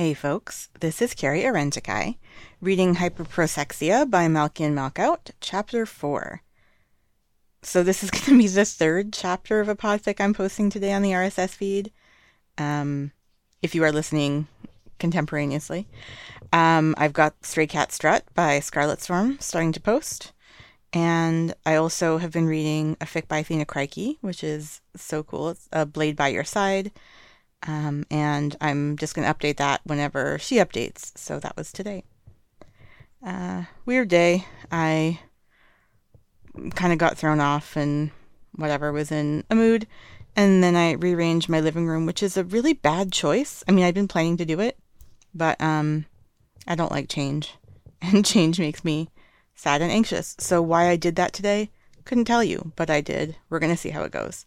Hey folks, this is Carrie Arendikai, reading Hyperprosexia by Malkin Malkout, Chapter 4. So this is going to be the third chapter of a podfic I'm posting today on the RSS feed, um, if you are listening contemporaneously. Um, I've got Stray Cat Strut by Scarlet Storm starting to post, and I also have been reading a fic by Athena Crikey, which is so cool. It's a Blade by Your Side um, and I'm just going to update that whenever she updates. So that was today. Uh, weird day. I kind of got thrown off and whatever was in a mood. And then I rearranged my living room, which is a really bad choice. I mean, I'd been planning to do it, but um, I don't like change. And change makes me sad and anxious. So why I did that today, couldn't tell you, but I did. We're going to see how it goes.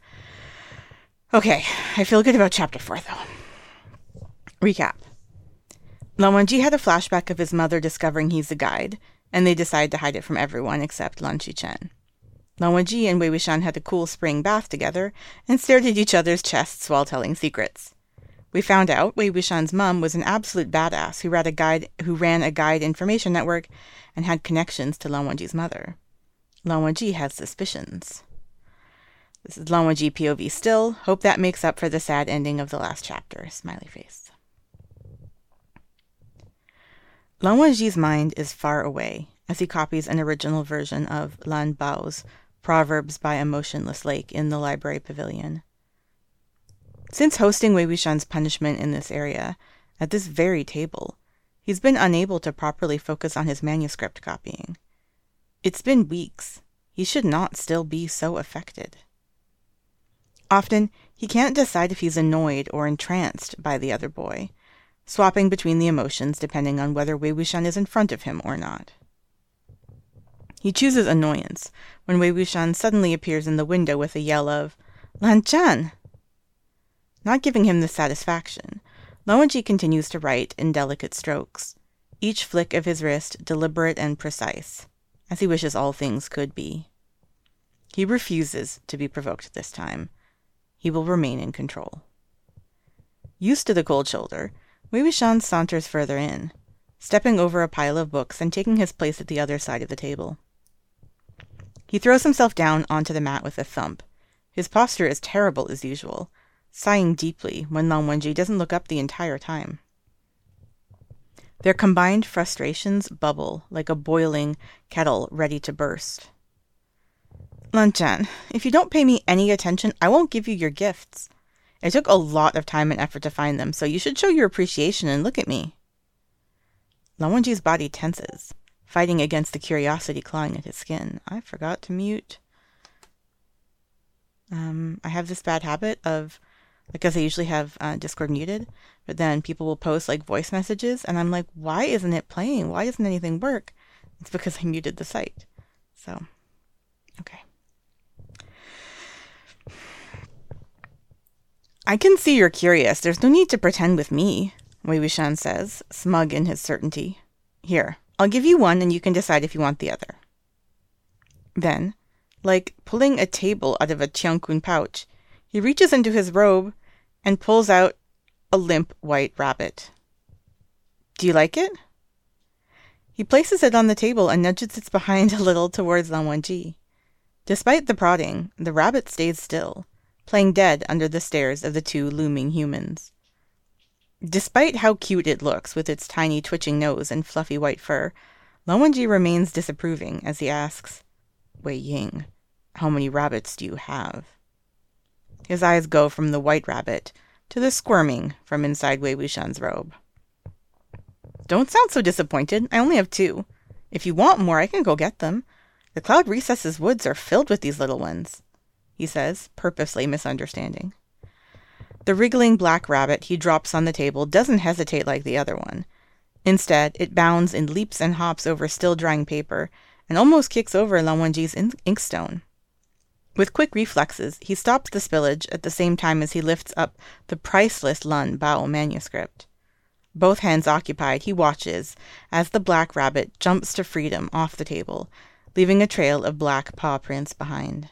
Okay, I feel good about chapter 4 though. Recap. Lan Wangji had a flashback of his mother discovering he's a guide, and they decide to hide it from everyone except Lan Xichen. Lan Wangji and Wei Wuxian had a cool spring bath together and stared at each other's chests while telling secrets. We found out Wei Wuxian's mom was an absolute badass who ran a guide who ran a guide information network and had connections to Lan mother. Lan has suspicions. This is Lan Wangji POV still. Hope that makes up for the sad ending of the last chapter. Smiley face. Lan Wangji's mind is far away as he copies an original version of Lan Bao's Proverbs by a Motionless Lake in the library pavilion. Since hosting Wei Wuxian's punishment in this area, at this very table, he's been unable to properly focus on his manuscript copying. It's been weeks. He should not still be so affected. Often, he can't decide if he's annoyed or entranced by the other boy, swapping between the emotions depending on whether Wei Wuxian is in front of him or not. He chooses annoyance when Wei Wuxian suddenly appears in the window with a yell of, Lan Zhan! Not giving him the satisfaction, Lan Wangji continues to write in delicate strokes, each flick of his wrist deliberate and precise, as he wishes all things could be. He refuses to be provoked this time, he will remain in control. Used to the cold shoulder, Wei Wuxian saunters further in, stepping over a pile of books and taking his place at the other side of the table. He throws himself down onto the mat with a thump. His posture is terrible as usual, sighing deeply when Lan Wangji doesn't look up the entire time. Their combined frustrations bubble like a boiling kettle ready to burst. Lan Zhan, if you don't pay me any attention, I won't give you your gifts. It took a lot of time and effort to find them, so you should show your appreciation and look at me. Lan Wangji's body tenses, fighting against the curiosity clawing at his skin. I forgot to mute. Um, I have this bad habit of, because I usually have uh, Discord muted, but then people will post like voice messages, and I'm like, why isn't it playing? Why doesn't anything work? It's because I muted the site. So, okay. I can see you're curious. There's no need to pretend with me, Wei Wuxian says, smug in his certainty. Here, I'll give you one and you can decide if you want the other. Then, like pulling a table out of a Qiankun pouch, he reaches into his robe and pulls out a limp white rabbit. Do you like it? He places it on the table and nudges its behind a little towards Lan Wangji. Despite the prodding, the rabbit stays still, playing dead under the stares of the two looming humans. Despite how cute it looks with its tiny twitching nose and fluffy white fur, Lan Wangji remains disapproving as he asks, Wei Ying, how many rabbits do you have? His eyes go from the white rabbit to the squirming from inside Wei Wuxian's robe. Don't sound so disappointed. I only have two. If you want more, I can go get them. The Cloud Recesses woods are filled with these little ones he says, purposely misunderstanding. The wriggling black rabbit he drops on the table doesn't hesitate like the other one. Instead, it bounds and leaps and hops over still drying paper and almost kicks over Lan Wangji's in- inkstone. With quick reflexes, he stops the spillage at the same time as he lifts up the priceless Lan Bao manuscript. Both hands occupied, he watches as the black rabbit jumps to freedom off the table, leaving a trail of black paw prints behind.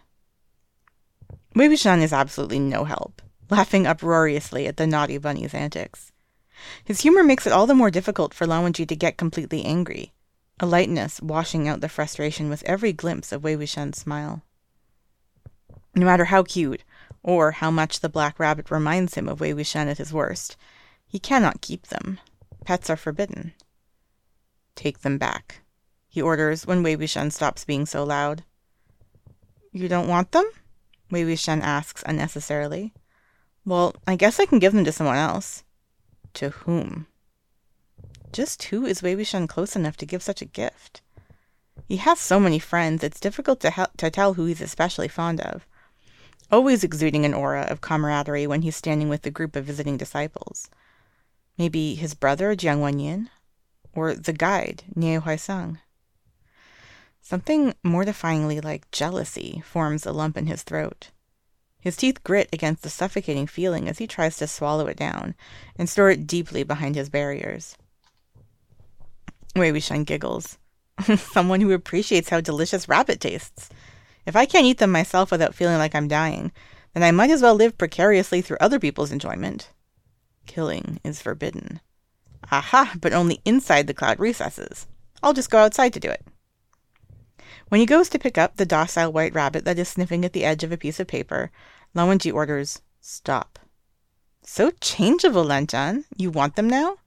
Wei is absolutely no help, laughing uproariously at the naughty bunny's antics. His humor makes it all the more difficult for Lan to get completely angry, a lightness washing out the frustration with every glimpse of Wei smile. No matter how cute, or how much the black rabbit reminds him of Wei at his worst, he cannot keep them. Pets are forbidden. Take them back, he orders when Wei stops being so loud. You don't want them? Wei Wuxian asks unnecessarily. Well, I guess I can give them to someone else. To whom? Just who is Wei Wuxian close enough to give such a gift? He has so many friends, it's difficult to, to tell who he's especially fond of, always exuding an aura of camaraderie when he's standing with the group of visiting disciples. Maybe his brother, Jiang Wanyin? Or the guide, Nie Huaisang? Something mortifyingly like jealousy forms a lump in his throat. His teeth grit against the suffocating feeling as he tries to swallow it down and store it deeply behind his barriers. Wei Wuxian giggles. Someone who appreciates how delicious rabbit tastes. If I can't eat them myself without feeling like I'm dying, then I might as well live precariously through other people's enjoyment. Killing is forbidden. Aha, but only inside the cloud recesses. I'll just go outside to do it. When he goes to pick up the docile white rabbit that is sniffing at the edge of a piece of paper, Lan orders, Stop. So changeable, Lan Zhan. You want them now?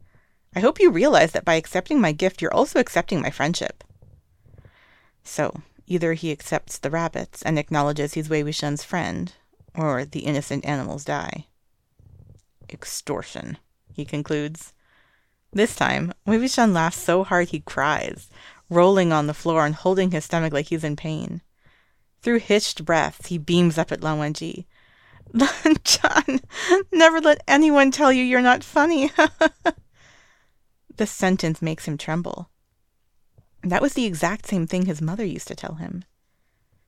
I hope you realize that by accepting my gift, you're also accepting my friendship. So, either he accepts the rabbits and acknowledges he's Wei Wuxian's friend, or the innocent animals die. Extortion, he concludes. This time, Wei Wuxian laughs so hard he cries, rolling on the floor and holding his stomach like he's in pain. Through hitched breaths, he beams up at Lan Wangji. John, never let anyone tell you you're not funny. the sentence makes him tremble. That was the exact same thing his mother used to tell him.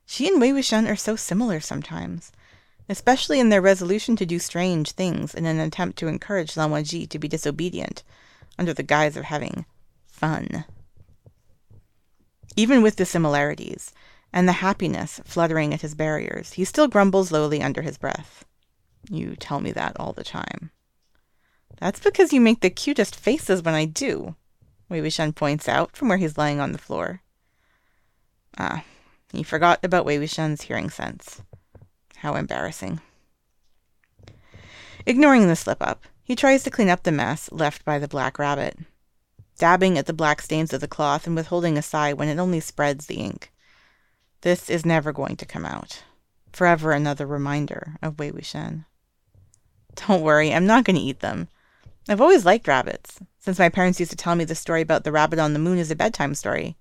She and Wei Wuxian are so similar sometimes, especially in their resolution to do strange things in an attempt to encourage Lan Wangji to be disobedient under the guise of having fun. Even with the similarities, and the happiness fluttering at his barriers, he still grumbles lowly under his breath. You tell me that all the time. That's because you make the cutest faces when I do, Wei Wuxian points out from where he's lying on the floor. Ah, he forgot about Wei Wuxian's hearing sense. How embarrassing. Ignoring the slip up, he tries to clean up the mess left by the black rabbit dabbing at the black stains of the cloth and withholding a sigh when it only spreads the ink. This is never going to come out. Forever another reminder of Wei Wuxian. Don't worry, I'm not going to eat them. I've always liked rabbits, since my parents used to tell me the story about the rabbit on the moon as a bedtime story.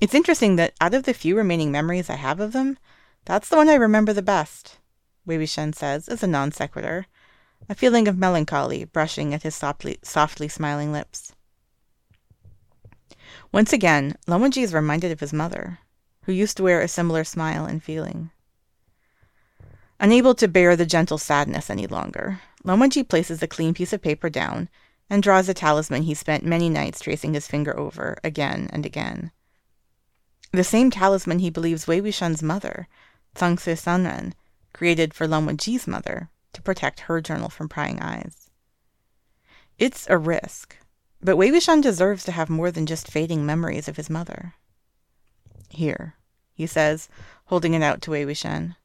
It's interesting that out of the few remaining memories I have of them, that's the one I remember the best, Wei Wuxian says as a non sequitur, a feeling of melancholy brushing at his softly, softly smiling lips. Once again, Lan is reminded of his mother, who used to wear a similar smile and feeling. Unable to bear the gentle sadness any longer, Lan places a clean piece of paper down and draws a talisman he spent many nights tracing his finger over again and again. The same talisman he believes Wei Wuxian's mother, Cangse Sanren, created for Lan mother to protect her journal from prying eyes. It's a risk, but Wei Wuxian deserves to have more than just fading memories of his mother. Here, he says, holding it out to Wei Wuxian.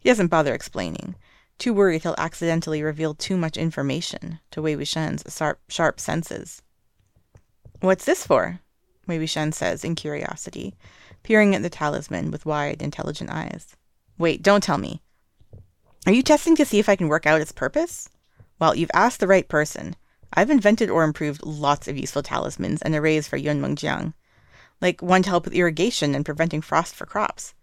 He doesn't bother explaining, too worried he'll accidentally reveal too much information to Wei Wuxian's sharp, sharp senses. What's this for? Wei Wuxian says in curiosity, peering at the talisman with wide, intelligent eyes. Wait, don't tell me. Are you testing to see if I can work out its purpose? Well, you've asked the right person. I've invented or improved lots of useful talismans and arrays for Yunmeng Jiang, like one to help with irrigation and preventing frost for crops.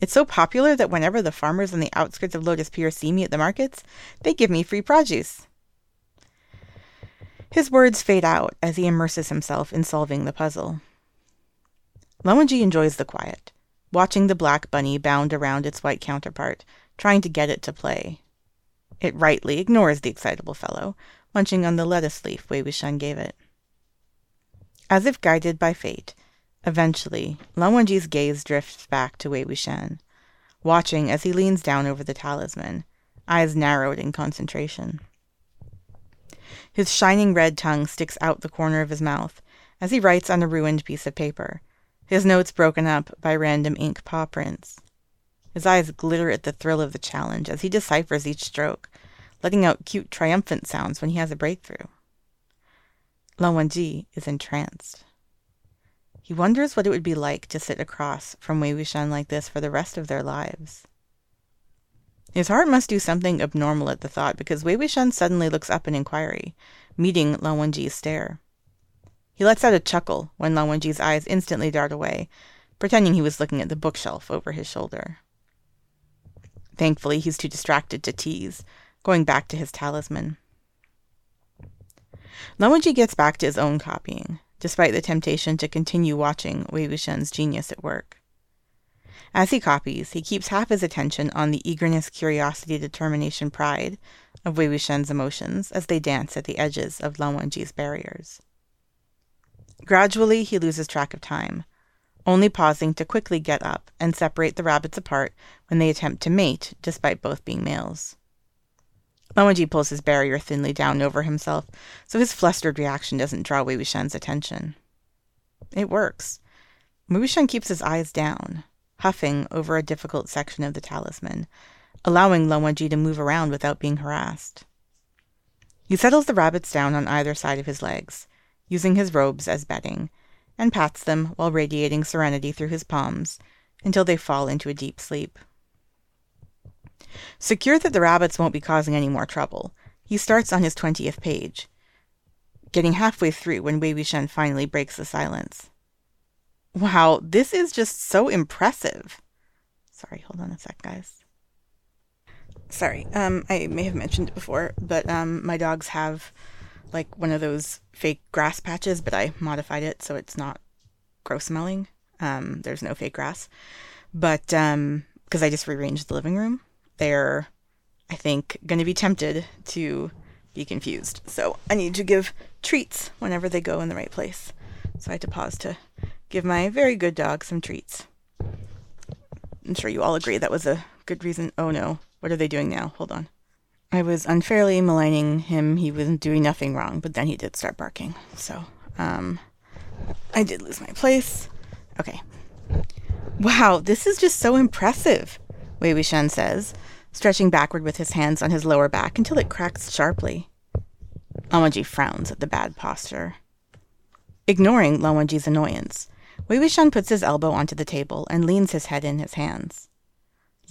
It's so popular that whenever the farmers on the outskirts of Lotus Pier see me at the markets, they give me free produce. His words fade out as he immerses himself in solving the puzzle. Lan Wangji enjoys the quiet, watching the black bunny bound around its white counterpart, trying to get it to play. It rightly ignores the excitable fellow, munching on the lettuce leaf Wei Wuxian gave it. As if guided by fate, eventually, Lan Wangji's gaze drifts back to Wei Wuxian, watching as he leans down over the talisman, eyes narrowed in concentration. His shining red tongue sticks out the corner of his mouth as he writes on a ruined piece of paper, his notes broken up by random ink paw prints. His eyes glitter at the thrill of the challenge as he deciphers each stroke, letting out cute triumphant sounds when he has a breakthrough. Lan Wangji is entranced. He wonders what it would be like to sit across from Wei Wuxian like this for the rest of their lives. His heart must do something abnormal at the thought because Wei Wuxian suddenly looks up in inquiry, meeting Lan Wangji's stare. He lets out a chuckle when Lan Wangji's eyes instantly dart away, pretending he was looking at the bookshelf over his shoulder. Thankfully, he's too distracted to tease, going back to his talisman. Lan Wangji gets back to his own copying, despite the temptation to continue watching Wei Wuxian's genius at work. As he copies, he keeps half his attention on the eagerness, curiosity, determination, pride of Wei Wuxian's emotions as they dance at the edges of Lan Wangji's barriers. Gradually, he loses track of time, only pausing to quickly get up and separate the rabbits apart when they attempt to mate, despite both being males. Lan pulls his barrier thinly down over himself so his flustered reaction doesn't draw Wei Wuxian's attention. It works. Wei Wuxian keeps his eyes down, huffing over a difficult section of the talisman, allowing Lan to move around without being harassed. He settles the rabbits down on either side of his legs, using his robes as bedding, and pats them while radiating serenity through his palms until they fall into a deep sleep. Secure that the rabbits won't be causing any more trouble, he starts on his 20th page, getting halfway through when Wei Wuxian finally breaks the silence. Wow, this is just so impressive. Sorry, hold on a sec, guys. Sorry, um, I may have mentioned it before, but um, my dogs have like one of those fake grass patches, but I modified it so it's not gross smelling. Um, there's no fake grass, but because um, I just rearranged the living room, they're I think going to be tempted to be confused. So I need to give treats whenever they go in the right place. So I had to pause to give my very good dog some treats. I'm sure you all agree that was a good reason. Oh no, what are they doing now? Hold on. I was unfairly maligning him. He wasn't doing nothing wrong, but then he did start barking. So, um, I did lose my place. Okay. Wow, this is just so impressive, Wei Wuxian says, stretching backward with his hands on his lower back until it cracks sharply. Lan Wangji frowns at the bad posture. Ignoring Lan Wangji's annoyance, Wei Wuxian puts his elbow onto the table and leans his head in his hands.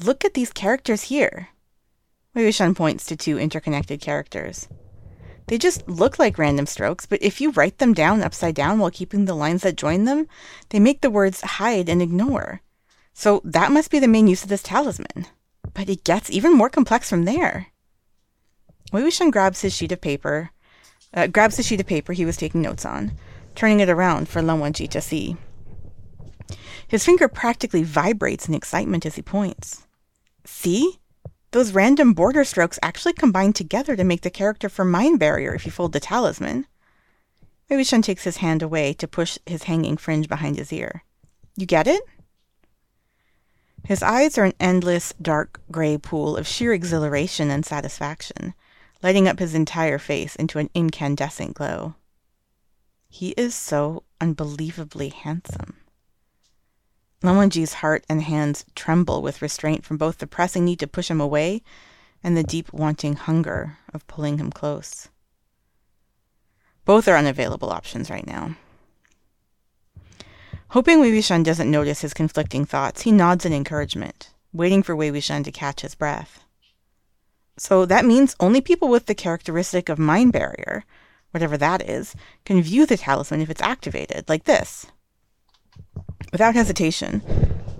Look at these characters here. Wei Wuxian points to two interconnected characters. They just look like random strokes, but if you write them down upside down while keeping the lines that join them, they make the words hide and ignore. So that must be the main use of this talisman. But it gets even more complex from there. Wei Wuxian grabs his sheet of paper, uh, grabs the sheet of paper he was taking notes on, turning it around for Lan Wangji to see. His finger practically vibrates in excitement as he points. See? Those random border strokes actually combine together to make the character for Mind Barrier if you fold the talisman. Wei Wuxian takes his hand away to push his hanging fringe behind his ear. You get it? His eyes are an endless, dark gray pool of sheer exhilaration and satisfaction, lighting up his entire face into an incandescent glow. He is so unbelievably handsome. Lan heart and hands tremble with restraint from both the pressing need to push him away and the deep wanting hunger of pulling him close. Both are unavailable options right now. Hoping Wei Wuxian doesn't notice his conflicting thoughts, he nods in encouragement, waiting for Wei Wuxian to catch his breath. So that means only people with the characteristic of mind barrier, whatever that is, can view the talisman if it's activated, like this. Without hesitation,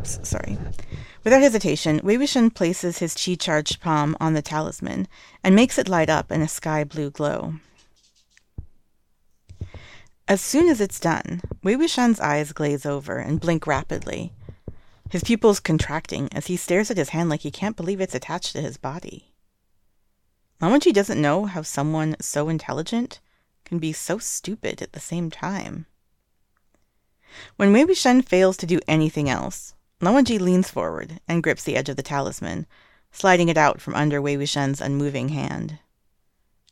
sorry, without hesitation, Wei Wuxian places his qi-charged palm on the talisman and makes it light up in a sky blue glow. As soon as it's done, Wei Wuxian's eyes glaze over and blink rapidly, his pupils contracting as he stares at his hand like he can't believe it's attached to his body. Lan Wangji doesn't know how someone so intelligent can be so stupid at the same time. When Wei Wuxian fails to do anything else, Lan Wangji leans forward and grips the edge of the talisman, sliding it out from under Wei Wuxian's unmoving hand.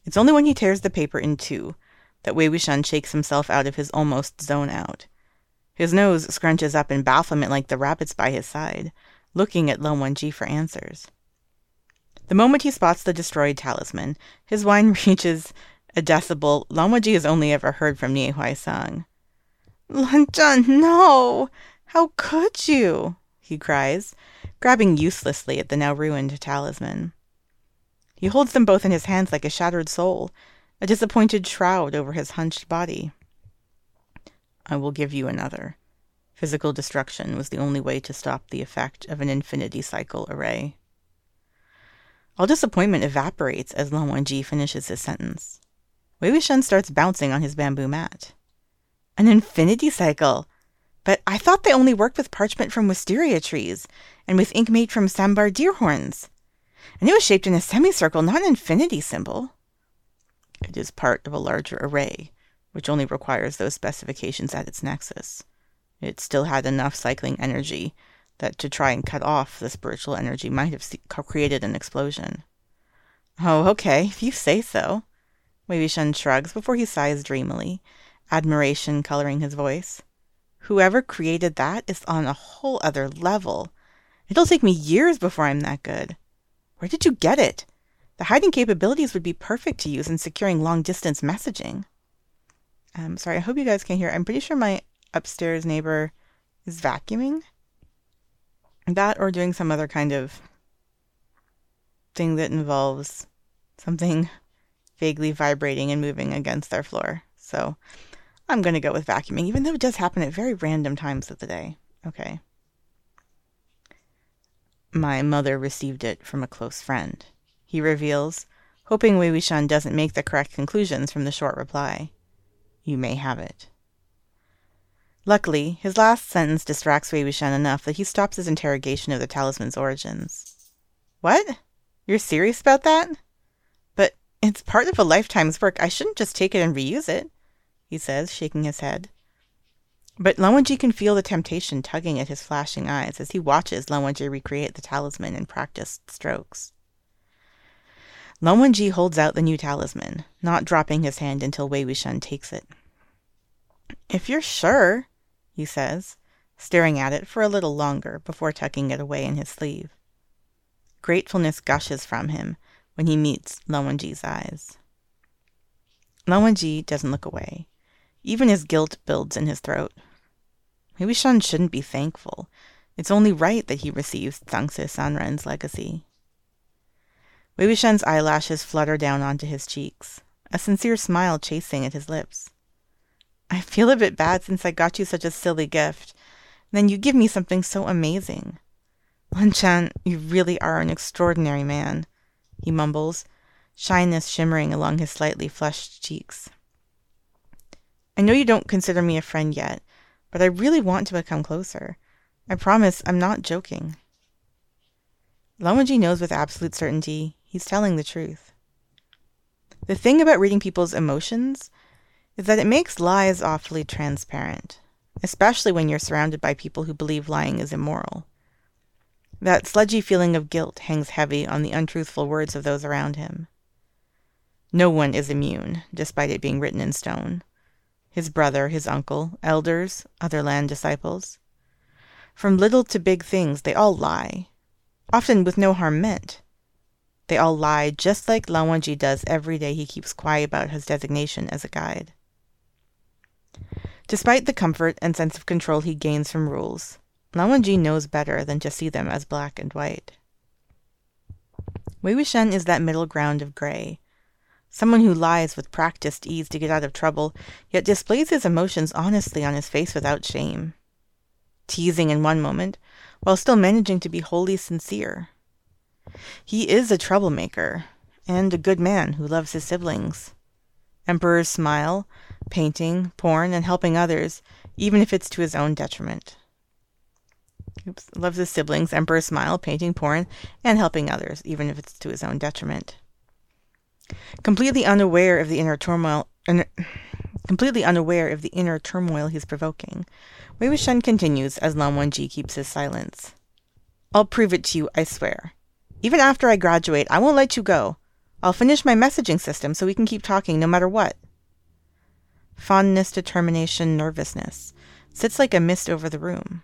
It's only when he tears the paper in two that Wei Wuxian shakes himself out of his almost zone out. His nose scrunches up in bafflement like the rabbits by his side, looking at Lan Wangji for answers. The moment he spots the destroyed talisman, his whine reaches a decibel Lan Wangji has only ever heard from Nie Huaisang. Lan Zhan, no! How could you? he cries, grabbing uselessly at the now ruined talisman. He holds them both in his hands like a shattered soul, a disappointed shroud over his hunched body. I will give you another. Physical destruction was the only way to stop the effect of an infinity cycle array. All disappointment evaporates as Lan Wangji finishes his sentence. Wei Wuxian starts bouncing on his bamboo mat. An infinity cycle! But I thought they only worked with parchment from wisteria trees and with ink made from sambar deer horns and it was shaped in a semicircle, not an infinity symbol. It is part of a larger array, which only requires those specifications at its nexus. It still had enough cycling energy that to try and cut off the spiritual energy might have created an explosion. Oh, okay, if you say so. Wei Wuxian shrugs before he sighs dreamily, admiration coloring his voice. Whoever created that is on a whole other level. It'll take me years before I'm that good. Where did you get it? The hiding capabilities would be perfect to use in securing long distance messaging. Um, sorry, I hope you guys can hear. I'm pretty sure my upstairs neighbor is vacuuming. That or doing some other kind of thing that involves something vaguely vibrating and moving against their floor. So I'm going to go with vacuuming, even though it does happen at very random times of the day. Okay. My mother received it from a close friend, he reveals, hoping Wei Wuxian doesn't make the correct conclusions from the short reply. You may have it. Luckily, his last sentence distracts Wei Wuxian enough that he stops his interrogation of the talisman's origins. What? You're serious about that? But it's part of a lifetime's work. I shouldn't just take it and reuse it, he says, shaking his head. But Lan Wangji can feel the temptation tugging at his flashing eyes as he watches Lan Wangji recreate the talisman in practiced strokes. Lan Wangji holds out the new talisman, not dropping his hand until Wei Wuxian takes it. If you're sure, he says, staring at it for a little longer before tucking it away in his sleeve. Gratefulness gushes from him when he meets Lan Wangji's eyes. Lan Wangji doesn't look away. Even his guilt builds in his throat. Shen shouldn't be thankful. It's only right that he receives Cangse Sanren's legacy. Wei Wuxian's eyelashes flutter down onto his cheeks, a sincere smile chasing at his lips. I feel a bit bad since I got you such a silly gift. Then you give me something so amazing. Lan Zhan, you really are an extraordinary man, he mumbles, shyness shimmering along his slightly flushed cheeks. I know you don't consider me a friend yet, but I really want to become closer. I promise I'm not joking. Wangji knows with absolute certainty he's telling the truth. The thing about reading people's emotions is that it makes lies awfully transparent, especially when you're surrounded by people who believe lying is immoral. That sludgy feeling of guilt hangs heavy on the untruthful words of those around him. No one is immune, despite it being written in stone his brother, his uncle, elders, other Lan disciples. From little to big things, they all lie, often with no harm meant. They all lie just like Lan Wangji does every day he keeps quiet about his designation as a guide. Despite the comfort and sense of control he gains from rules, Lan Wangji knows better than to see them as black and white. Wei Wuxian is that middle ground of gray, Someone who lies with practiced ease to get out of trouble, yet displays his emotions honestly on his face without shame. Teasing in one moment, while still managing to be wholly sincere. He is a troublemaker, and a good man who loves his siblings. Emperor's smile, painting, porn, and helping others, even if it's to his own detriment. Oops, loves his siblings, Emperor's smile, painting, porn, and helping others, even if it's to his own detriment. Completely unaware of the inner turmoil, completely unaware of the inner turmoil he's provoking, Wei Wuxian continues as Lan Wangji keeps his silence. I'll prove it to you, I swear. Even after I graduate, I won't let you go. I'll finish my messaging system so we can keep talking no matter what. Fondness, determination, nervousness sits like a mist over the room.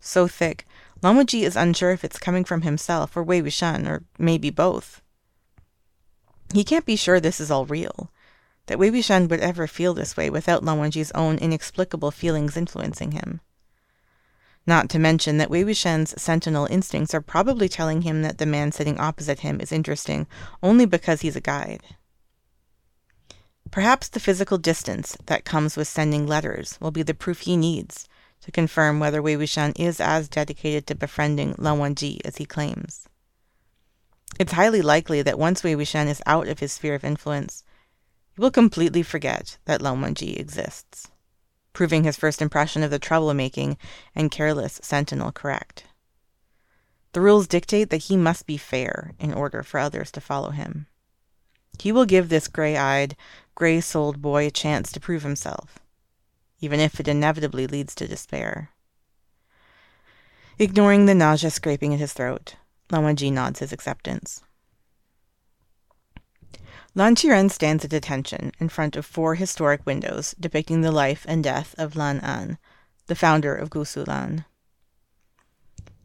So thick, Lan is unsure if it's coming from himself or Wei Wuxian, or maybe both. He can't be sure this is all real, that Wei Wuxian would ever feel this way without Lan own inexplicable feelings influencing him. Not to mention that Wei Wuxian's sentinel instincts are probably telling him that the man sitting opposite him is interesting only because he's a guide. Perhaps the physical distance that comes with sending letters will be the proof he needs to confirm whether Wei Wuxian is as dedicated to befriending Lan Wangji as he claims. It's highly likely that once Wei Wuxian is out of his sphere of influence, he will completely forget that Lan Wangji exists proving his first impression of the troublemaking and careless sentinel correct. The rules dictate that he must be fair in order for others to follow him. He will give this gray eyed, gray souled boy a chance to prove himself, even if it inevitably leads to despair. Ignoring the nausea scraping at his throat, Lan Wangji nods his acceptance. Lan Qiren stands at attention in front of four historic windows depicting the life and death of Lan An, the founder of Gusu Lan.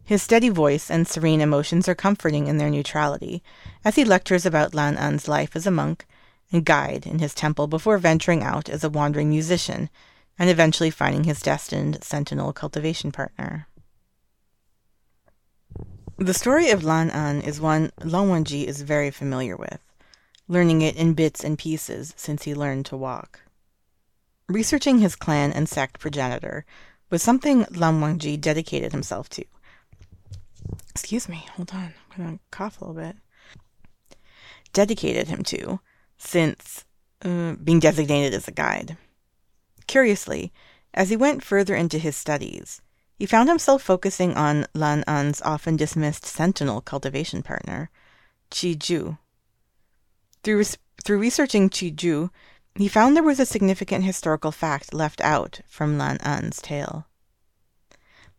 His steady voice and serene emotions are comforting in their neutrality as he lectures about Lan An's life as a monk and guide in his temple before venturing out as a wandering musician and eventually finding his destined sentinel cultivation partner. The story of Lan An is one Lan Wangji is very familiar with learning it in bits and pieces since he learned to walk. Researching his clan and sect progenitor was something Lan Wangji dedicated himself to. Excuse me, hold on, I'm gonna cough a little bit. Dedicated him to, since uh, being designated as a guide. Curiously, as he went further into his studies, he found himself focusing on Lan An's often dismissed sentinel cultivation partner, Qi Ju, through, through researching Ju, he found there was a significant historical fact left out from Lan An's tale.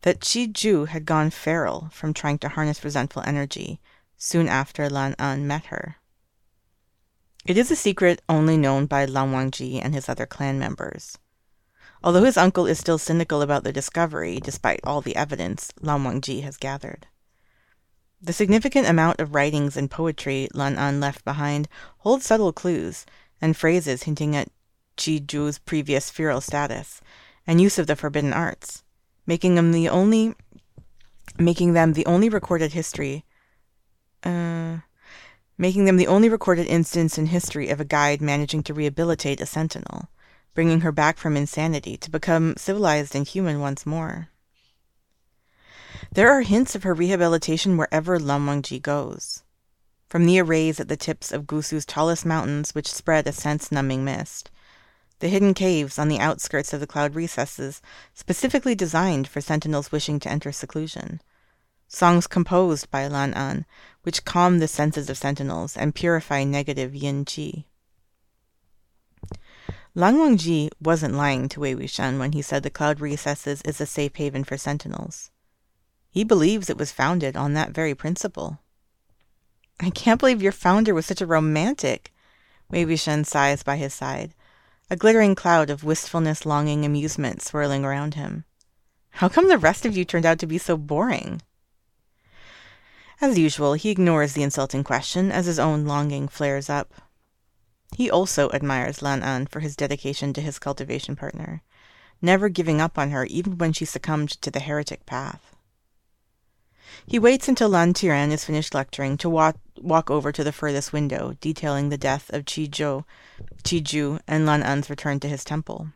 That Qi Ju had gone feral from trying to harness resentful energy soon after Lan An met her. It is a secret only known by Lan Wangji and his other clan members. Although his uncle is still cynical about the discovery, despite all the evidence Lan Wangji has gathered. The significant amount of writings and poetry Lan An left behind hold subtle clues and phrases hinting at Qi Ju's previous feral status and use of the forbidden arts, making them the only making them the only recorded history uh, making them the only recorded instance in history of a guide managing to rehabilitate a sentinel, bringing her back from insanity to become civilized and human once more. There are hints of her rehabilitation wherever Lan Wangji goes. From the arrays at the tips of Gusu's tallest mountains, which spread a sense-numbing mist, the hidden caves on the outskirts of the cloud recesses, specifically designed for sentinels wishing to enter seclusion. Songs composed by Lan An, which calm the senses of sentinels and purify negative yin qi. Lan Wangji wasn't lying to Wei Wuxian when he said the cloud recesses is a safe haven for sentinels. He believes it was founded on that very principle. I can't believe your founder was such a romantic, Wei Wuxian sighs by his side, a glittering cloud of wistfulness, longing, amusement swirling around him. How come the rest of you turned out to be so boring? As usual, he ignores the insulting question as his own longing flares up. He also admires Lan An for his dedication to his cultivation partner, never giving up on her even when she succumbed to the heretic path. He waits until Lan Qiren is finished lecturing to walk, walk over to the furthest window, detailing the death of Qi Zhou, Qi Ju, and Lan An's return to his temple.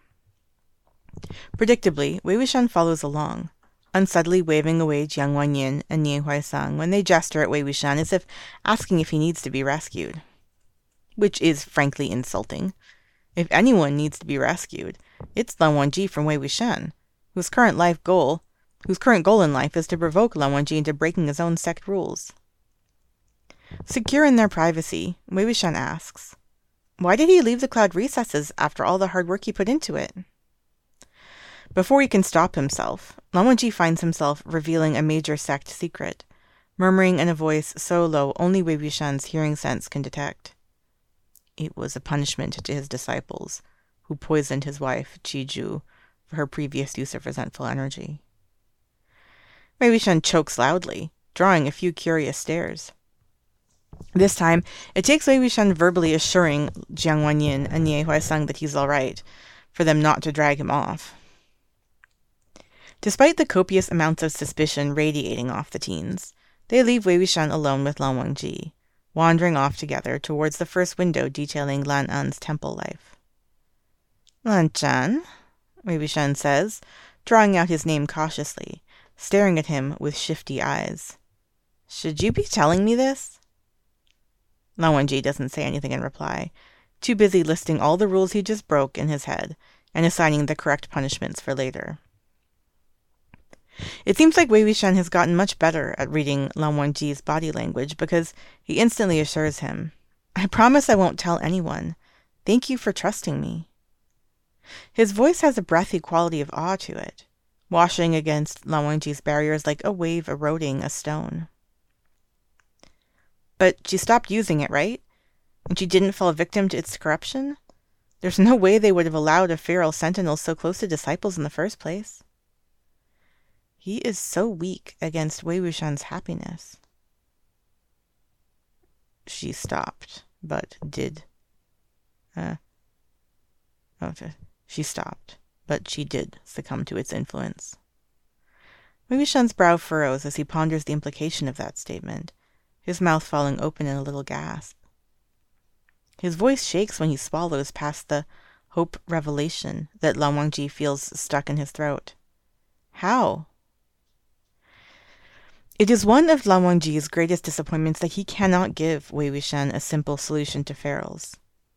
Predictably, Wei Wuxian follows along, unsubtly waving away Jiang Wanyin and Nie Huaisang when they gesture at Wei Wuxian as if asking if he needs to be rescued. Which is frankly insulting. If anyone needs to be rescued, it's Lan Wangji from Wei Wuxian, whose current life goal whose current goal in life is to provoke Lan Wangji into breaking his own sect rules. Secure in their privacy, Wei Wuxian asks, Why did he leave the cloud recesses after all the hard work he put into it? Before he can stop himself, Lan Wangji finds himself revealing a major sect secret, murmuring in a voice so low only Wei Wuxian's hearing sense can detect. it was a punishment to his disciples, who poisoned his wife, Ju, for her previous use of resentful energy. Wei Wuxian chokes loudly, drawing a few curious stares. This time, it takes Wei Wuxian verbally assuring Jiang Wanyin and Nie Huaisang that he's all right, for them not to drag him off. Despite the copious amounts of suspicion radiating off the teens, they leave Wei Wuxian alone with Lan Wangji, wandering off together towards the first window detailing Lan An's temple life. Lan Zhan, Wei Wuxian says, drawing out his name cautiously, staring at him with shifty eyes. Should you be telling me this? Lan Wangji doesn't say anything in reply, too busy listing all the rules he just broke in his head and assigning the correct punishments for later. It seems like Wei Wuxian has gotten much better at reading Lan Wangji's body language because he instantly assures him, I promise I won't tell anyone. Thank you for trusting me. His voice has a breathy quality of awe to it, washing against Lan Wangji's barriers like a wave eroding a stone. But she stopped using it, right? And she didn't fall victim to its corruption? There's no way they would have allowed a feral sentinel so close to disciples in the first place. He is so weak against Wei Wuxian's happiness. She stopped, but did. Uh, okay. She stopped, but she did succumb to its influence. Wei Wuxian's brow furrows as he ponders the implication of that statement, his mouth falling open in a little gasp. His voice shakes when he swallows past the hope revelation that Lan Wangji feels stuck in his throat. How? It is one of Lan Wangji's greatest disappointments that he cannot give Wei Wuxian a simple solution to ferals,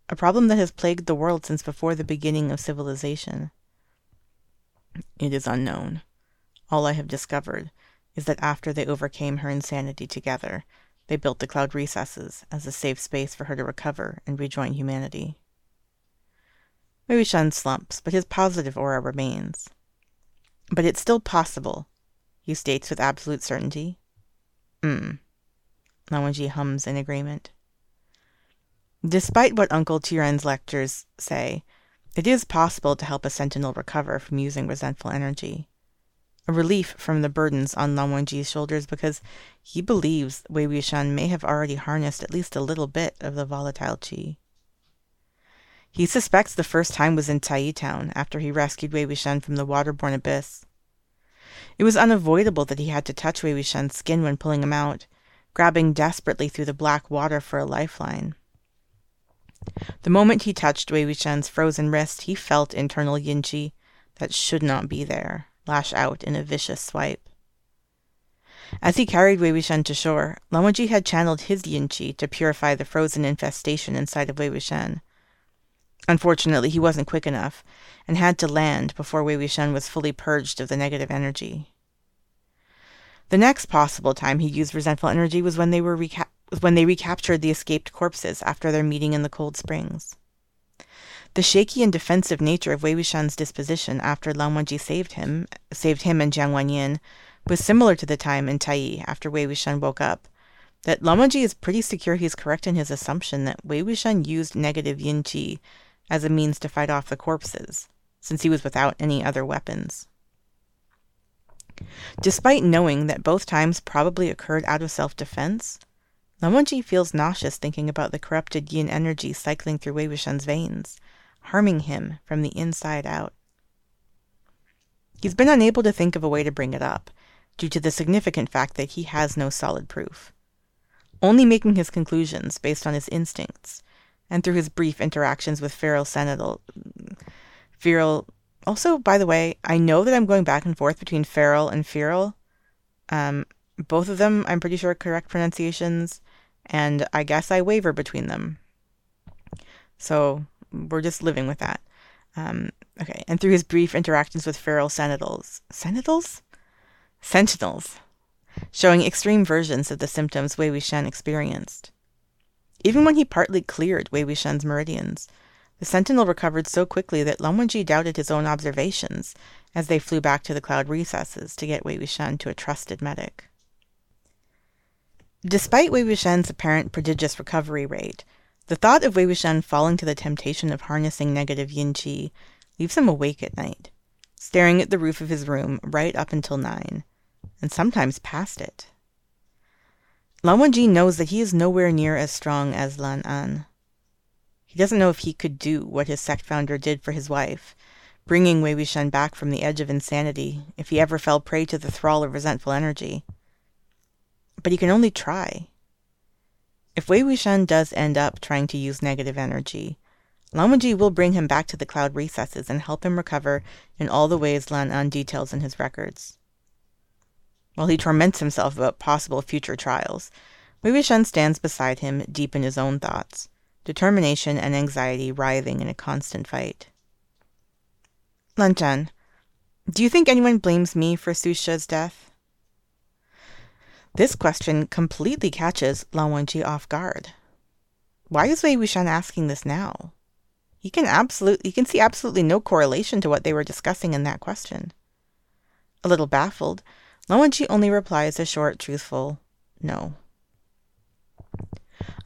a problem that has plagued the world since before the beginning of civilization. It is unknown. All I have discovered is that after they overcame her insanity together, they built the cloud recesses as a safe space for her to recover and rejoin humanity. Wei Shun slumps, but his positive aura remains. But it's still possible he states with absolute certainty. Hmm. Lan hums in agreement. Despite what Uncle Qiren's lectures say, it is possible to help a sentinel recover from using resentful energy. A relief from the burdens on Lan Wangji's shoulders because he believes Wei Wuxian may have already harnessed at least a little bit of the volatile qi. He suspects the first time was in Tai Town after he rescued Wei Wuxian from the waterborne abyss. It was unavoidable that he had to touch Wei Wuxian's skin when pulling him out, grabbing desperately through the black water for a lifeline. The moment he touched Wei Wuxian's frozen wrist, he felt internal yin qi that should not be there lash out in a vicious swipe. As he carried Wei Wuxian to shore, Lan had channeled his yin qi to purify the frozen infestation inside of Wei Wuxian. Unfortunately, he wasn't quick enough, and had to land before Wei Wuxian was fully purged of the negative energy. The next possible time he used resentful energy was when they were reca- when they recaptured the escaped corpses after their meeting in the cold springs. The shaky and defensive nature of Wei Wuxian's disposition after Lan Wangji saved him, saved him and Jiang Wanyin, was similar to the time in Tai after Wei Wuxian woke up. That Lan Wangji is pretty secure he's correct in his assumption that Wei Wuxian used negative yin qi as a means to fight off the corpses, since he was without any other weapons. Despite knowing that both times probably occurred out of self defense, Wangji feels nauseous thinking about the corrupted yin energy cycling through Wei Wuxian's veins, harming him from the inside out. He's been unable to think of a way to bring it up, due to the significant fact that he has no solid proof. Only making his conclusions based on his instincts, and through his brief interactions with feral sentinel. Feral. Also, by the way, I know that I'm going back and forth between feral and feral. Um, both of them, I'm pretty sure, correct pronunciations, and I guess I waver between them. So we're just living with that. Um, okay, and through his brief interactions with feral sentinels, sentinels, sentinels, showing extreme versions of the symptoms Wei Wuxian experienced. Even when he partly cleared Wei Wuxian's meridians, the sentinel recovered so quickly that Lan Wangji doubted his own observations as they flew back to the cloud recesses to get Wei Wuxian to a trusted medic. Despite Wei Wuxian's apparent prodigious recovery rate, The thought of Wei Wuxian falling to the temptation of harnessing negative yin qi leaves him awake at night, staring at the roof of his room right up until nine, and sometimes past it. Lan Wangji knows that he is nowhere near as strong as Lan An. He doesn't know if he could do what his sect founder did for his wife, bringing Wei Wuxian back from the edge of insanity if he ever fell prey to the thrall of resentful energy. But he can only try. If Wei Wuxian does end up trying to use negative energy, Lan Wangji will bring him back to the cloud recesses and help him recover in all the ways Lan An details in his records. While he torments himself about possible future trials, Wei Wuxian stands beside him, deep in his own thoughts, determination and anxiety writhing in a constant fight. Lan Zhan, do you think anyone blames me for Su She's death? This question completely catches Lan Wangji off guard. Why is Wei Wuxian asking this now? He can absolutely he can see absolutely no correlation to what they were discussing in that question. A little baffled, Lan Wangji only replies a short, truthful no.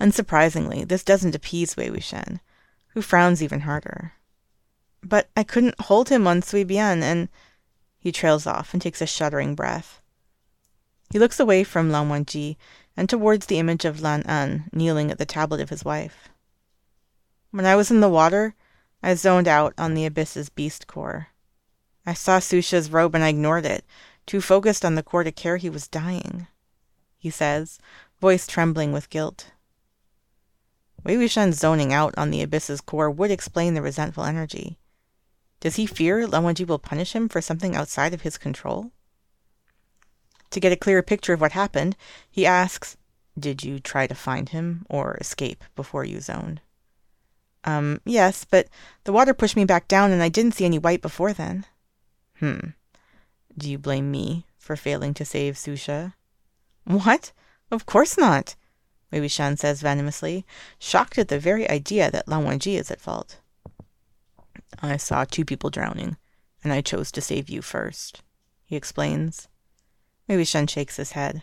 Unsurprisingly, this doesn't appease Wei Wuxian, who frowns even harder. But I couldn't hold him on Sui Bian, and he trails off and takes a shuddering breath. He looks away from Lan Wangji and towards the image of Lan An kneeling at the tablet of his wife. When I was in the water, I zoned out on the abyss's beast core. I saw Su She's robe and I ignored it, too focused on the core to care he was dying, he says, voice trembling with guilt. Wei Wuxian's zoning out on the abyss's core would explain the resentful energy. Does he fear Lan Wangji will punish him for something outside of his control? To get a clearer picture of what happened, he asks, Did you try to find him or escape before you zoned? Um, yes, but the water pushed me back down and I didn't see any white before then. Hmm. Do you blame me for failing to save Su She? What? Of course not, Wei says venomously, shocked at the very idea that Lan is at fault. I saw two people drowning, and I chose to save you first, he explains. Wei Wuxian shakes his head.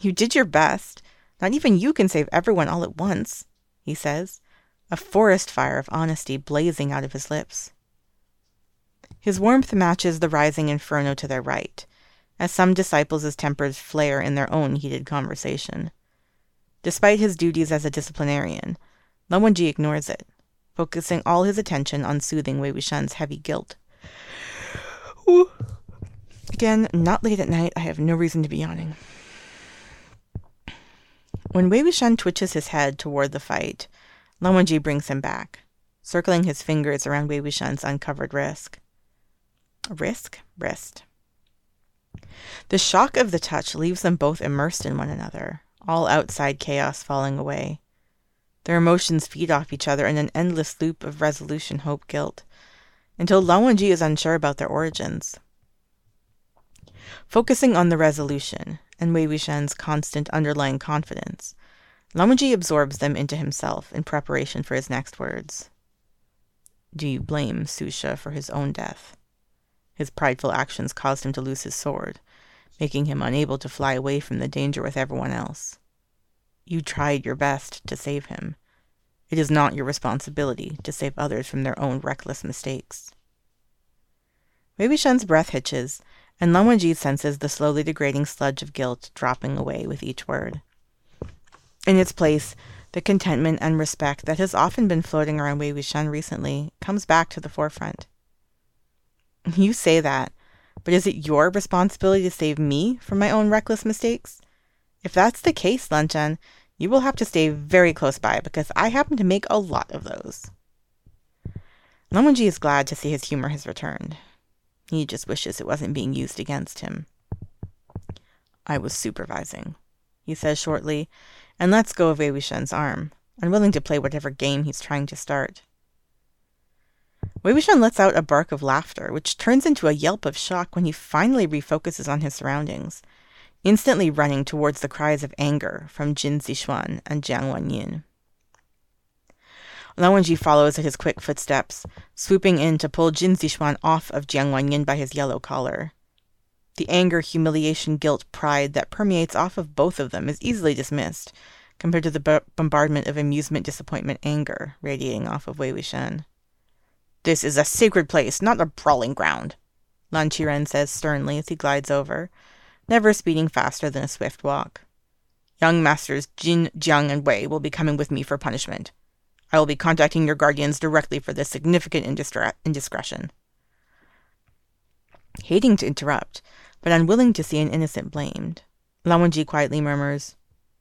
You did your best. Not even you can save everyone all at once, he says, a forest fire of honesty blazing out of his lips. His warmth matches the rising inferno to their right, as some disciples' tempers flare in their own heated conversation. Despite his duties as a disciplinarian, Lan Wangji ignores it, focusing all his attention on soothing Wei Wuxian's heavy guilt. Again, not late at night, I have no reason to be yawning. When Wei Wuxian twitches his head toward the fight, Lan Wangji brings him back, circling his fingers around Wei Wuxian's uncovered wrist. Risk, wrist. The shock of the touch leaves them both immersed in one another, all outside chaos falling away. Their emotions feed off each other in an endless loop of resolution, hope, guilt, until Lan Wangji is unsure about their origins. Focusing on the resolution and Wei Wuxian's constant underlying confidence, Wangji absorbs them into himself in preparation for his next words. Do you blame Su She for his own death? His prideful actions caused him to lose his sword, making him unable to fly away from the danger with everyone else. You tried your best to save him. It is not your responsibility to save others from their own reckless mistakes. Wei Wuxian's breath hitches, and Lan senses the slowly degrading sludge of guilt dropping away with each word. In its place, the contentment and respect that has often been floating around Wei Wuxian recently comes back to the forefront. You say that, but is it your responsibility to save me from my own reckless mistakes? If that's the case, Lan you will have to stay very close by because I happen to make a lot of those. Lan Wangji is glad to see his humor has returned. He just wishes it wasn't being used against him. I was supervising, he says shortly, and lets go of Wei Wuxian's arm, unwilling to play whatever game he's trying to start. Wei Wuxian lets out a bark of laughter, which turns into a yelp of shock when he finally refocuses on his surroundings, instantly running towards the cries of anger from Jin Zixuan and Jiang Wanyin. Lan Wangji follows at his quick footsteps, swooping in to pull Jin Zixuan off of Jiang Wanyin by his yellow collar. The anger, humiliation, guilt, pride that permeates off of both of them is easily dismissed, compared to the bombardment of amusement, disappointment, anger radiating off of Wei Wuxian. This is a sacred place, not a brawling ground, Lan Qiren says sternly as he glides over, never speeding faster than a swift walk. Young masters Jin, Jiang, and Wei will be coming with me for punishment. I will be contacting your guardians directly for this significant indiscretion. Hating to interrupt, but unwilling to see an innocent blamed, Lan Wangji quietly murmurs,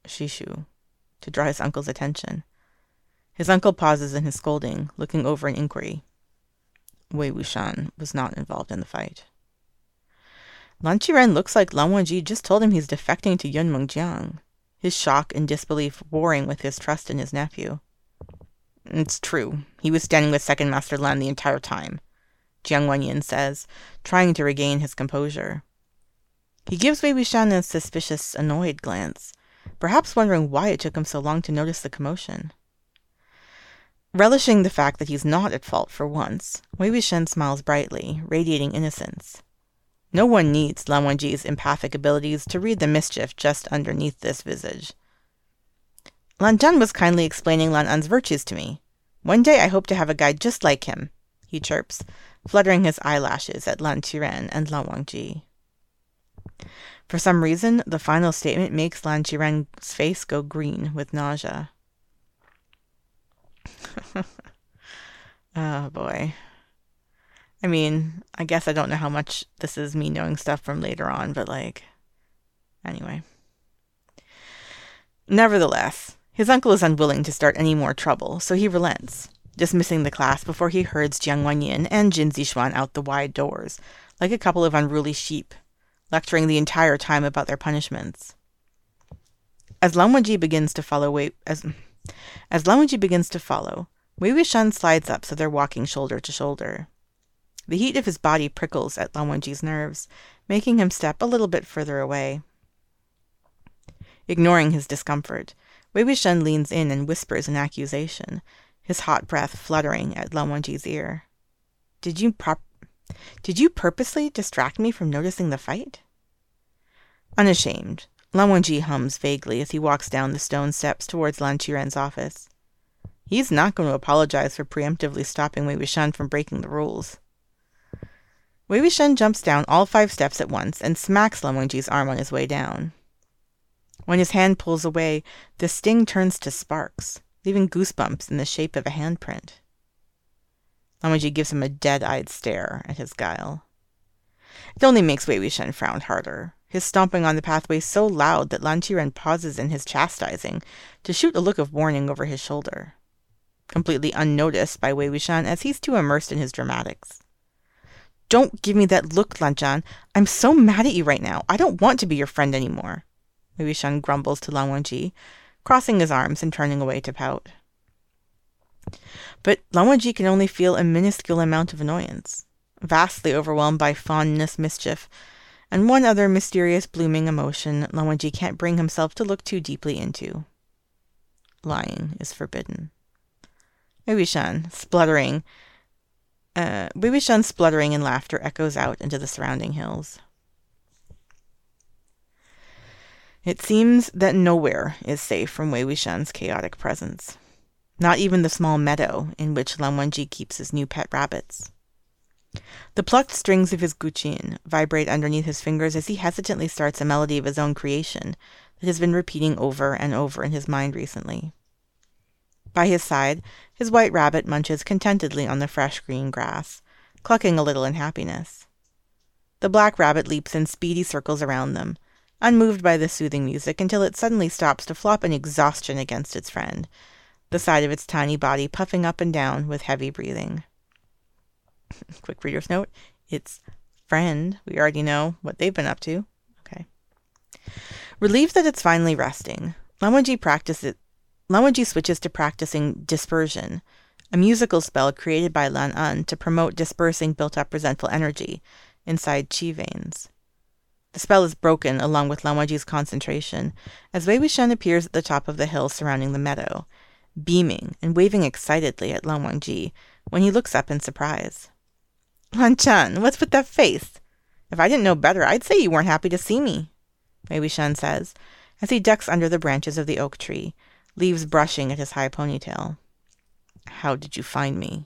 Shishu, to draw his uncle's attention. His uncle pauses in his scolding, looking over in inquiry. Wei Wuxian was not involved in the fight. Lan Qiren looks like Lan Wangji just told him he's defecting to Yunmeng Jiang, his shock and disbelief warring with his trust in his nephew. It's true. He was standing with Second Master Lan the entire time, Jiang Wanyin says, trying to regain his composure. He gives Wei Wuxian a suspicious, annoyed glance, perhaps wondering why it took him so long to notice the commotion. Relishing the fact that he's not at fault for once, Wei Wuxian smiles brightly, radiating innocence. No one needs Lan Wangji's empathic abilities to read the mischief just underneath this visage. Lan Zhan was kindly explaining Lan An's virtues to me. One day I hope to have a guide just like him, he chirps, fluttering his eyelashes at Lan Qiren and Lan Wangji. For some reason, the final statement makes Lan Qiren's face go green with nausea. oh boy. I mean, I guess I don't know how much this is me knowing stuff from later on, but like, anyway. Nevertheless, his uncle is unwilling to start any more trouble, so he relents, dismissing the class before he herds Jiang Wanyin and Jin Zixuan out the wide doors, like a couple of unruly sheep, lecturing the entire time about their punishments. As Lan Wangji begins to follow Wei, as as Lan Wangji begins to follow, Wei Wuxian slides up so they're walking shoulder to shoulder. The heat of his body prickles at Lan Wangji's nerves, making him step a little bit further away. Ignoring his discomfort, Wei Wuxian leans in and whispers an accusation, his hot breath fluttering at Lan Wangji's ear. Did you prop- Did you purposely distract me from noticing the fight? Unashamed, Lan Wangji hums vaguely as he walks down the stone steps towards Lan Qiren's office. He's not going to apologize for preemptively stopping Wei Wuxian from breaking the rules. Wei Wuxian jumps down all five steps at once and smacks Lan Wangji's arm on his way down. When his hand pulls away, the sting turns to sparks, leaving goosebumps in the shape of a handprint. Wangji gives him a dead-eyed stare at his guile. It only makes Wei Wuxian frown harder, his stomping on the pathway so loud that Lan Qiren pauses in his chastising to shoot a look of warning over his shoulder. Completely unnoticed by Wei Wuxian as he's too immersed in his dramatics. Don't give me that look, Lan Zhan. I'm so mad at you right now. I don't want to be your friend anymore. Wei Wuxian grumbles to Lan Wangji, crossing his arms and turning away to pout. But Lan Wangji can only feel a minuscule amount of annoyance, vastly overwhelmed by fondness mischief, and one other mysterious blooming emotion Lan Wangji can't bring himself to look too deeply into. Lying is forbidden. Wei Wuxian, spluttering, uh, Wei Wuxian's spluttering and laughter echoes out into the surrounding hills. It seems that nowhere is safe from Wei Wuxian's chaotic presence. Not even the small meadow in which Lan Wangji keeps his new pet rabbits. The plucked strings of his guqin vibrate underneath his fingers as he hesitantly starts a melody of his own creation that has been repeating over and over in his mind recently. By his side, his white rabbit munches contentedly on the fresh green grass, clucking a little in happiness. The black rabbit leaps in speedy circles around them, unmoved by the soothing music until it suddenly stops to flop in exhaustion against its friend, the side of its tiny body puffing up and down with heavy breathing. quick reader's note it's friend. We already know what they've been up to. Okay. Relieved that it's finally resting, Lan Wangji practices Lan Wangji switches to practicing dispersion, a musical spell created by Lan An to promote dispersing built up resentful energy inside qi veins. The spell is broken along with Lan concentration as Wei Wuxian appears at the top of the hill surrounding the meadow, beaming and waving excitedly at Lan when he looks up in surprise. Lan Zhan, what's with that face? If I didn't know better, I'd say you weren't happy to see me, Wei Wuxian says, as he ducks under the branches of the oak tree, leaves brushing at his high ponytail. How did you find me?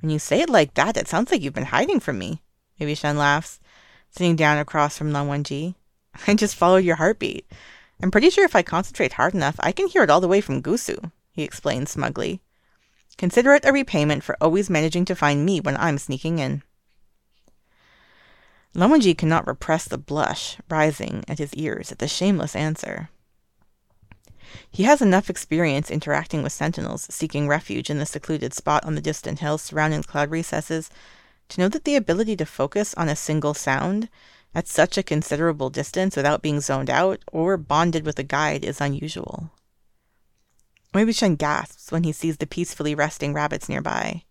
When you say it like that, it sounds like you've been hiding from me. Wei Wuxian laughs, sitting down across from Lan Wangji. I just follow your heartbeat. I'm pretty sure if I concentrate hard enough, I can hear it all the way from Gusu, he explained smugly. Consider it a repayment for always managing to find me when I'm sneaking in. Lan Wangji cannot repress the blush rising at his ears at the shameless answer. He has enough experience interacting with sentinels seeking refuge in the secluded spot on the distant hills surrounding cloud recesses to know that the ability to focus on a single sound at such a considerable distance without being zoned out or bonded with a guide is unusual. Wuxian gasps when he sees the peacefully resting rabbits nearby.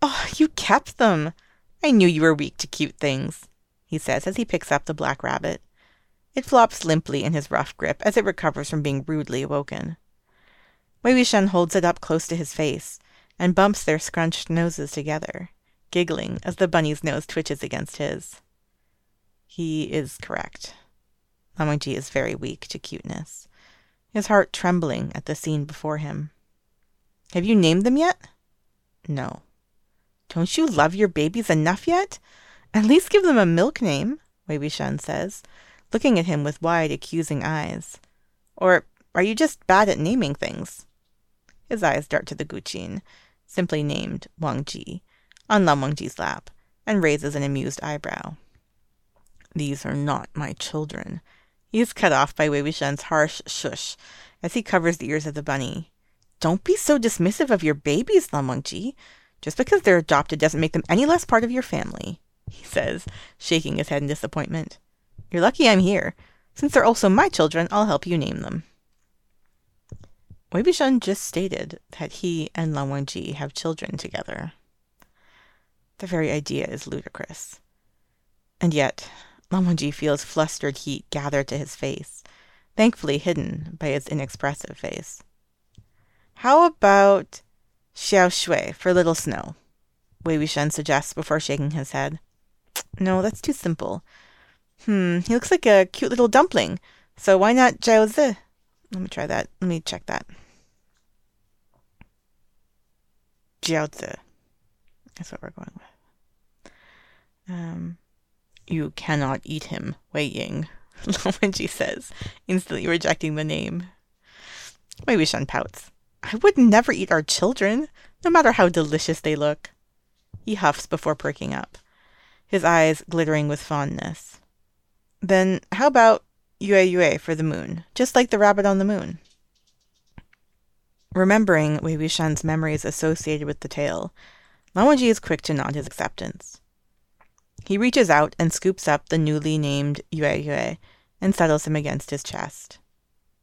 Oh, you kept them! I knew you were weak to cute things, he says as he picks up the black rabbit. It flops limply in his rough grip as it recovers from being rudely awoken. Wei Wuxian holds it up close to his face and bumps their scrunched noses together, giggling as the bunny's nose twitches against his. He is correct. Lan Wangji is very weak to cuteness, his heart trembling at the scene before him. Have you named them yet? No. Don't you love your babies enough yet? At least give them a milk name, Wei Wuxian says, looking at him with wide, accusing eyes. Or are you just bad at naming things? His eyes dart to the Guqin, simply named Wang Ji, on Lan Wangji's lap, and raises an amused eyebrow. These are not my children. He is cut off by Wei Wuxian's harsh shush as he covers the ears of the bunny. Don't be so dismissive of your babies, Lan Wangji. Just because they're adopted doesn't make them any less part of your family, he says, shaking his head in disappointment. You're lucky I'm here. Since they're also my children, I'll help you name them. Wei Wuxian just stated that he and Lan Wangji have children together. The very idea is ludicrous. And yet, Lan feels flustered heat gather to his face, thankfully hidden by his inexpressive face. How about Xiao Shui for Little Snow? Wei Wuxian suggests before shaking his head. No, that's too simple. Hmm, he looks like a cute little dumpling, so why not Jiao Zi? Let me try that. Let me check that. Jiao Zi. That's what we're going with. Um, you cannot eat him, Wei Ying, Wangji says, instantly rejecting the name. Wei Wuxian pouts. I would never eat our children, no matter how delicious they look. He huffs before perking up, his eyes glittering with fondness. Then how about Yue Yue for the moon, just like the rabbit on the moon? Remembering Wei Wuxian's memories associated with the tale, Lan is quick to nod his acceptance. He reaches out and scoops up the newly named Yue Yue and settles him against his chest.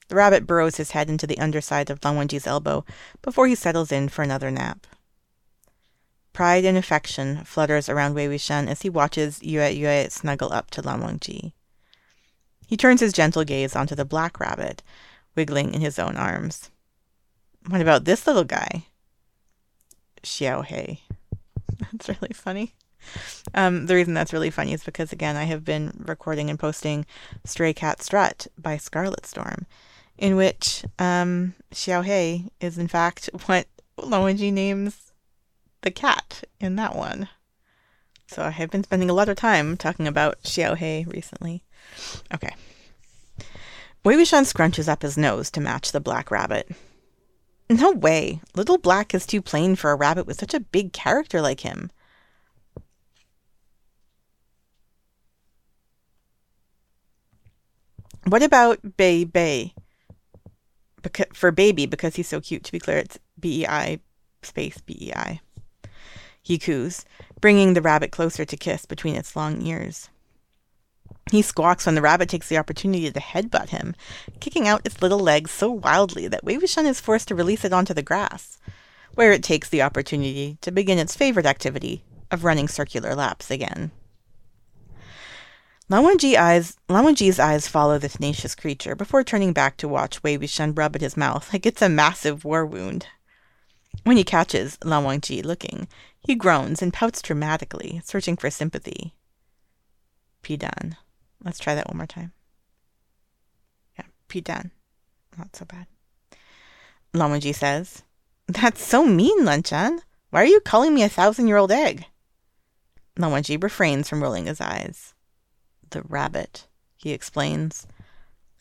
The rabbit burrows his head into the underside of Lan Wangji's elbow before he settles in for another nap. Pride and affection flutters around Wei Wuxian as he watches Yue Yue snuggle up to Lan He turns his gentle gaze onto the black rabbit, wiggling in his own arms. What about this little guy? Xiao Hei. That's really funny. Um, the reason that's really funny is because, again, I have been recording and posting Stray Cat Strut by Scarlet Storm, in which um, is, in fact, what Lan names the cat in that one. So I have been spending a lot of time talking about Xiao Hei recently. Okay. Wei Wuxian scrunches up his nose to match the black rabbit. No way. Little Black is too plain for a rabbit with such a big character like him. What about Bei Bei? Beca- for baby, because he's so cute. To be clear, it's B E I space B E I. He coos, bringing the rabbit closer to kiss between its long ears. He squawks when the rabbit takes the opportunity to headbutt him, kicking out its little legs so wildly that Wuxian is forced to release it onto the grass, where it takes the opportunity to begin its favorite activity of running circular laps again. Lan Wangji's eyes, Lan Wangji's eyes follow the tenacious creature before turning back to watch Wei rub at his mouth like it's a massive war wound. When he catches Lan Wangji looking, he groans and pouts dramatically, searching for sympathy. Pidan. Let's try that one more time. Yeah, Pidan. Not so bad. Lan says. That's so mean, Lan Zhan. Why are you calling me a thousand-year-old egg? Lan refrains from rolling his eyes. The rabbit, he explains.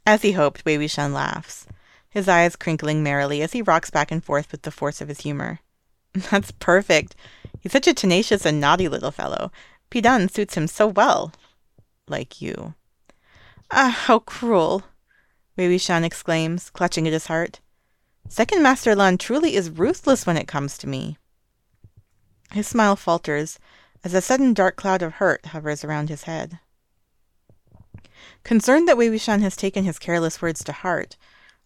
As he hoped, Wei Wuxian laughs, his eyes crinkling merrily as he rocks back and forth with the force of his humor. That's perfect. He's such a tenacious and naughty little fellow. Pidan suits him so well. Like you. Ah, how cruel, Wei Wuxian exclaims, clutching at his heart. Second Master Lan truly is ruthless when it comes to me. His smile falters as a sudden dark cloud of hurt hovers around his head. Concerned that Wei Wuxian has taken his careless words to heart,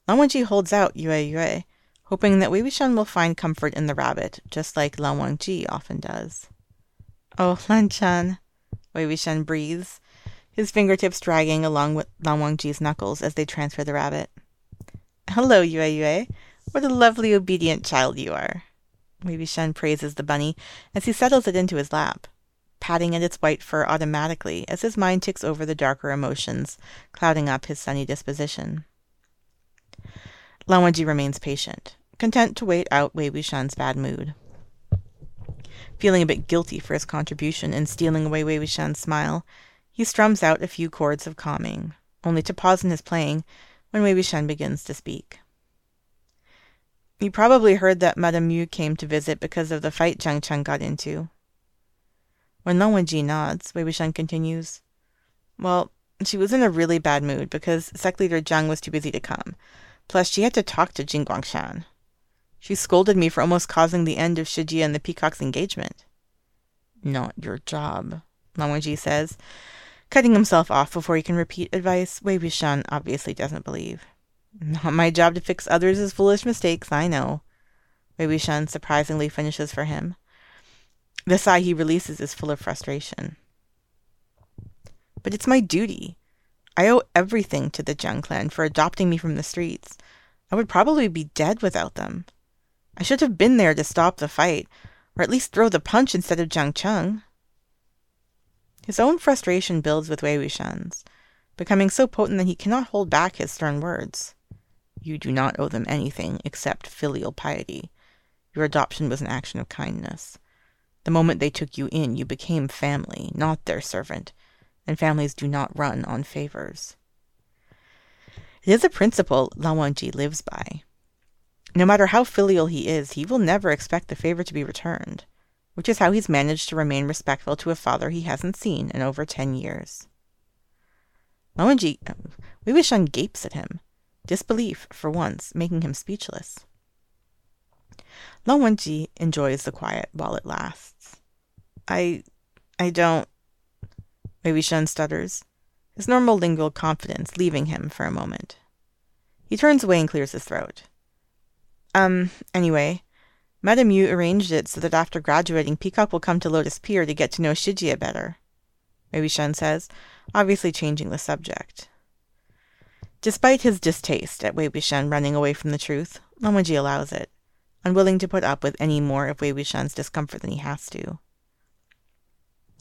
Lan Wangji holds out Yue Yue, hoping that Wei Wuxian will find comfort in the rabbit, just like Lan Wangji often does. Oh, Lan Zhan, Wei Wuxian breathes, his fingertips dragging along with Lan Wangji's knuckles as they transfer the rabbit. Hello, Yue Yue. What a lovely, obedient child you are. Wei Wuxian praises the bunny as he settles it into his lap, patting at its white fur automatically as his mind ticks over the darker emotions clouding up his sunny disposition. Lan Wangji remains patient, content to wait out Wei Wuxian's bad mood. Feeling a bit guilty for his contribution in stealing away Wei Wuxian's smile, he strums out a few chords of calming, only to pause in his playing when Wei Wuxian begins to speak. You probably heard that Madame Yu came to visit because of the fight Jiang Cheng got into. When Lan Wangji nods, Wei Wuxian continues, Well, she was in a really bad mood because sect leader Jiang was too busy to come. Plus, she had to talk to Jin Guangshan. She scolded me for almost causing the end of Shijie and the Peacock's engagement. Not your job, Lan Wangji says, cutting himself off before he can repeat advice Wei Wuxian obviously doesn't believe. Not my job to fix others' foolish mistakes, I know. Wei Wuxian surprisingly finishes for him. The sigh he releases is full of frustration. But it's my duty. I owe everything to the Jiang clan for adopting me from the streets. I would probably be dead without them. I should have been there to stop the fight, or at least throw the punch instead of Jiang Cheng. His own frustration builds with Wei Wuxian's, becoming so potent that he cannot hold back his stern words. You do not owe them anything except filial piety. Your adoption was an action of kindness. The moment they took you in, you became family, not their servant, and families do not run on favors. It is a principle Lan Wangji lives by. No matter how filial he is, he will never expect the favor to be returned, which is how he's managed to remain respectful to a father he hasn't seen in over ten years. Lan Wangji, Wei Wuxian gapes at him disbelief for once making him speechless. Wangji enjoys the quiet while it lasts. I I don't Wei Wuxian stutters, his normal lingual confidence leaving him for a moment. He turns away and clears his throat. Um, anyway, Madame Yu arranged it so that after graduating, Peacock will come to Lotus Pier to get to know Shijie better, Wei Wuxian says, obviously changing the subject. Despite his distaste at Wei Wuxian running away from the truth, Wangji allows it, unwilling to put up with any more of Wei Wuxian's discomfort than he has to.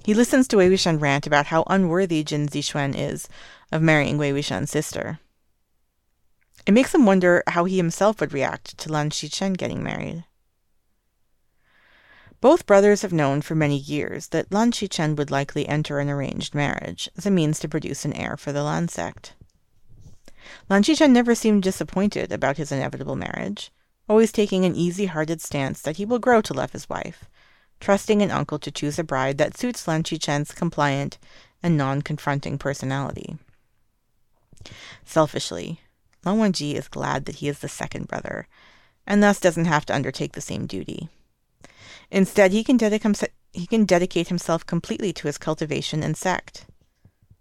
He listens to Wei Wuxian rant about how unworthy Jin Zixuan is of marrying Wei Wuxian's sister. It makes him wonder how he himself would react to Lan Xichen getting married. Both brothers have known for many years that Lan Chen would likely enter an arranged marriage as a means to produce an heir for the Lan sect. Lan Chen never seemed disappointed about his inevitable marriage, always taking an easy-hearted stance that he will grow to love his wife, trusting an uncle to choose a bride that suits Lan Chen's compliant and non-confronting personality. Selfishly, Lan Wangji is glad that he is the second brother, and thus doesn't have to undertake the same duty. Instead, he can, dedic- he can dedicate himself completely to his cultivation and sect.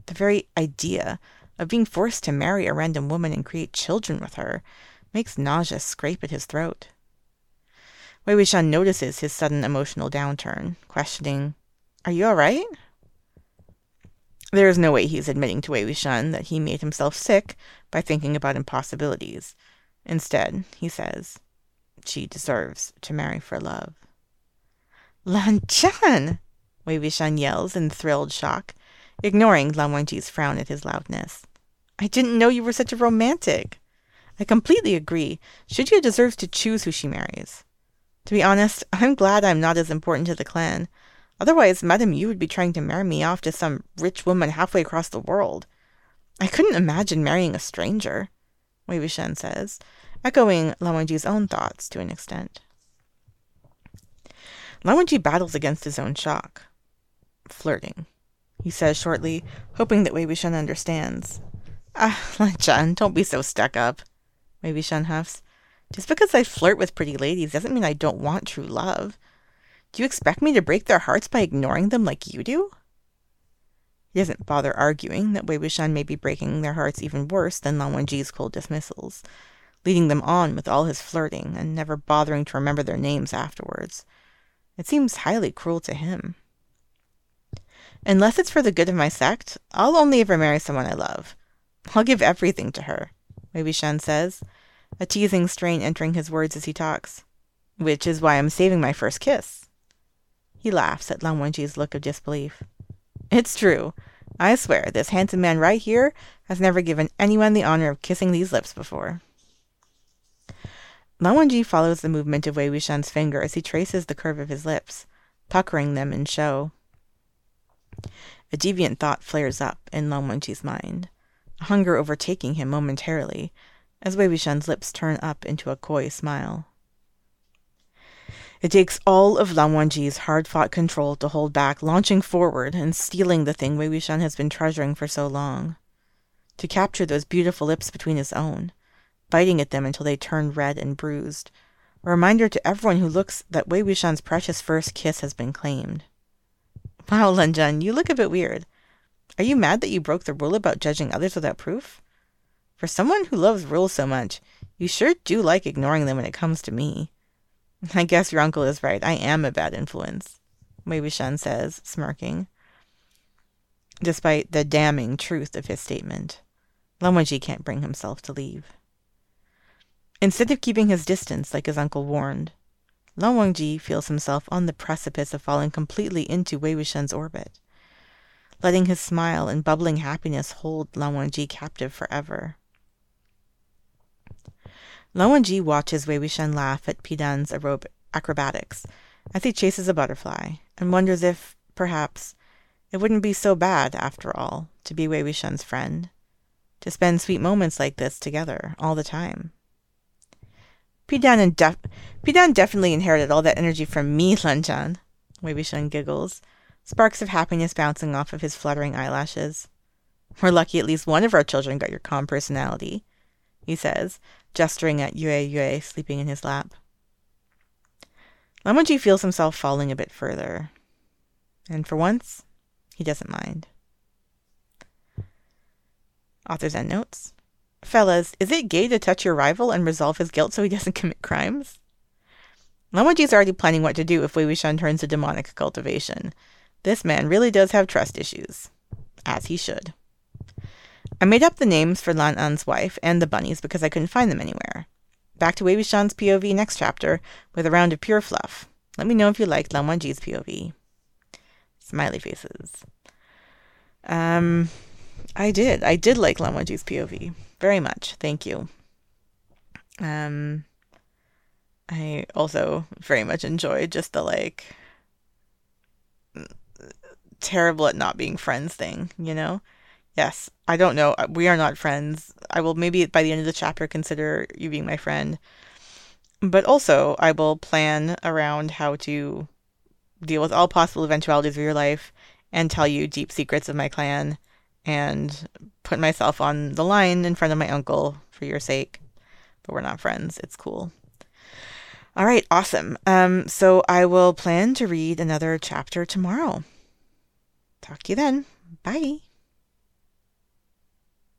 The very idea of being forced to marry a random woman and create children with her makes nausea scrape at his throat. Wei Wuxian notices his sudden emotional downturn, questioning, Are you all right? There is no way he is admitting to Wei Wuxian that he made himself sick by thinking about impossibilities. Instead, he says, She deserves to marry for love. Lan Zhan! Wei Wuxian yells in thrilled shock, ignoring Lan Wangji's frown at his loudness. I didn't know you were such a romantic. I completely agree. Shijie deserves to choose who she marries. To be honest, I'm glad I'm not as important to the clan. Otherwise, Madame Yu would be trying to marry me off to some rich woman halfway across the world. I couldn't imagine marrying a stranger, Wei Wuxian says, echoing Lan Wangji's own thoughts to an extent. Lan Wangji battles against his own shock. Flirting, he says shortly, hoping that Wei Wuxian understands. Ah, Lan Zhan, don't be so stuck up, Wei Wuxian huffs. Just because I flirt with pretty ladies doesn't mean I don't want true love. Do you expect me to break their hearts by ignoring them like you do? He doesn't bother arguing that Wei Wuxian may be breaking their hearts even worse than Lan Wangji's cold dismissals, leading them on with all his flirting and never bothering to remember their names afterwards. It seems highly cruel to him. Unless it's for the good of my sect, I'll only ever marry someone I love. I'll give everything to her, Wei Wuxian says, a teasing strain entering his words as he talks. Which is why I'm saving my first kiss. He laughs at Lan Wangji's look of disbelief. It's true. I swear, this handsome man right here has never given anyone the honor of kissing these lips before. Lan Wangji follows the movement of Wei Wuxian's finger as he traces the curve of his lips, puckering them in show. A deviant thought flares up in Lan Wangji's mind, a hunger overtaking him momentarily, as Wei Wuxian's lips turn up into a coy smile. It takes all of Lan Wangji's hard-fought control to hold back, launching forward and stealing the thing Wei Wuxian has been treasuring for so long. To capture those beautiful lips between his own, biting at them until they turned red and bruised. A reminder to everyone who looks that Wei Wuxian's precious first kiss has been claimed. Wow, Zhan, you look a bit weird. Are you mad that you broke the rule about judging others without proof? For someone who loves rules so much, you sure do like ignoring them when it comes to me. I guess your uncle is right. I am a bad influence, Wei Wuxian says, smirking. Despite the damning truth of his statement, Wangji can't bring himself to leave. Instead of keeping his distance like his uncle warned, Lan Wangji feels himself on the precipice of falling completely into Wei Wuxian's orbit, letting his smile and bubbling happiness hold Lan Wangji captive forever. Lan Wangji watches Wei Wuxian laugh at Pidan's acrobatics as he chases a butterfly, and wonders if, perhaps, it wouldn't be so bad, after all, to be Wei Wuxian's friend, to spend sweet moments like this together all the time. Pidan, def- Pidan definitely inherited all that energy from me, Lan Zhan. Wei Wuxian giggles, sparks of happiness bouncing off of his fluttering eyelashes. We're lucky at least one of our children got your calm personality, he says, gesturing at Yue Yue sleeping in his lap. Lan feels himself falling a bit further, and for once, he doesn't mind. Author's endnotes. Fellas, is it gay to touch your rival and resolve his guilt so he doesn't commit crimes? Lan Wangji's already planning what to do if Wei Wuxian turns to demonic cultivation. This man really does have trust issues. As he should. I made up the names for Lan An's wife and the bunnies because I couldn't find them anywhere. Back to Wei Wuxian's POV next chapter with a round of pure fluff. Let me know if you liked Lan POV. Smiley faces. Um, I did. I did like Lan POV very much. Thank you. Um, I also very much enjoy just the like terrible at not being friends thing, you know? Yes, I don't know. Uh, we are not friends. I will maybe by the end of the chapter consider you being my friend. But also, I will plan around how to deal with all possible eventualities of your life and tell you deep secrets of my clan and put myself on the line in front of my uncle for your sake. But we're not friends. It's cool. All right, awesome. Um, so I will plan to read another chapter tomorrow. Talk to you then. Bye.